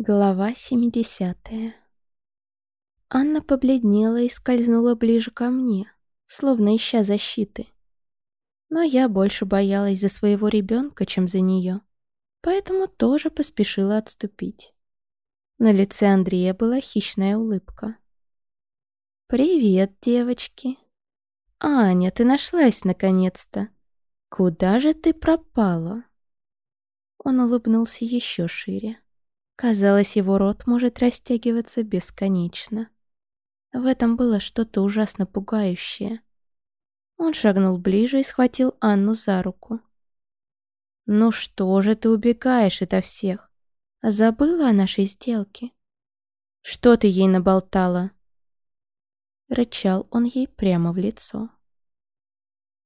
Глава 70 Анна побледнела и скользнула ближе ко мне, словно ища защиты. Но я больше боялась за своего ребенка, чем за нее, поэтому тоже поспешила отступить. На лице Андрея была хищная улыбка. «Привет, девочки!» «Аня, ты нашлась наконец-то! Куда же ты пропала?» Он улыбнулся еще шире. Казалось, его рот может растягиваться бесконечно. В этом было что-то ужасно пугающее. Он шагнул ближе и схватил Анну за руку. «Ну что же ты убегаешь ото всех? Забыла о нашей сделке? Что ты ей наболтала?» Рычал он ей прямо в лицо.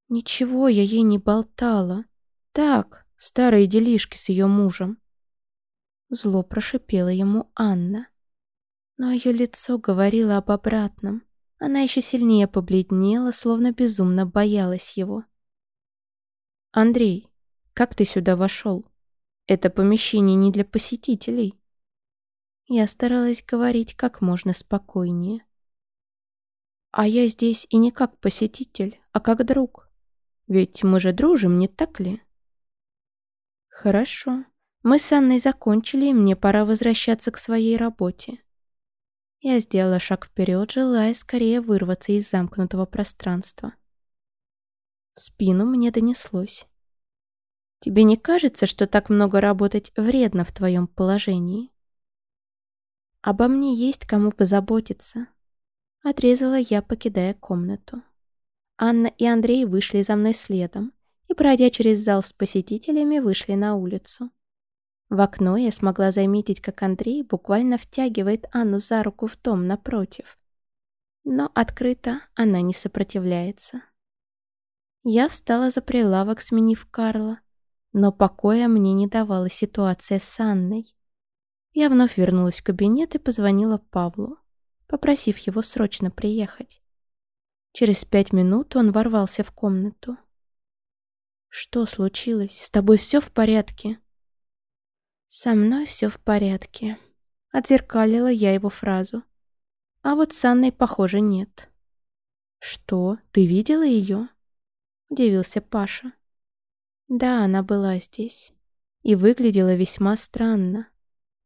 «Ничего я ей не болтала. Так, старые делишки с ее мужем. Зло прошипела ему Анна. Но ее лицо говорило об обратном. Она еще сильнее побледнела, словно безумно боялась его. «Андрей, как ты сюда вошел? Это помещение не для посетителей». Я старалась говорить как можно спокойнее. «А я здесь и не как посетитель, а как друг. Ведь мы же дружим, не так ли?» «Хорошо. Мы с Анной закончили, и мне пора возвращаться к своей работе. Я сделала шаг вперед, желая скорее вырваться из замкнутого пространства. В спину мне донеслось. «Тебе не кажется, что так много работать вредно в твоем положении?» «Обо мне есть кому позаботиться», — отрезала я, покидая комнату. Анна и Андрей вышли за мной следом и, пройдя через зал с посетителями, вышли на улицу. В окно я смогла заметить, как Андрей буквально втягивает Анну за руку в том напротив. Но открыто она не сопротивляется. Я встала за прилавок, сменив Карла, но покоя мне не давала ситуация с Анной. Я вновь вернулась в кабинет и позвонила Павлу, попросив его срочно приехать. Через пять минут он ворвался в комнату. «Что случилось? С тобой все в порядке?» «Со мной все в порядке», — отзеркалила я его фразу. А вот с Анной, похоже, нет. «Что? Ты видела ее?» — удивился Паша. «Да, она была здесь. И выглядела весьма странно.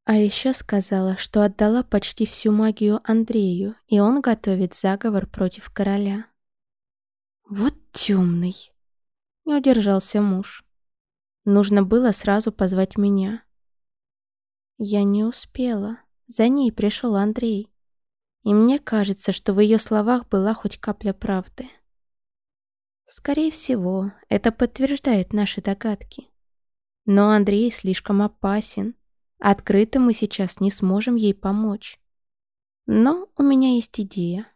А еще сказала, что отдала почти всю магию Андрею, и он готовит заговор против короля». «Вот темный!» — не удержался муж. Нужно было сразу позвать меня. Я не успела. За ней пришел Андрей. И мне кажется, что в ее словах была хоть капля правды. Скорее всего, это подтверждает наши догадки. Но Андрей слишком опасен. Открыто мы сейчас не сможем ей помочь. Но у меня есть идея.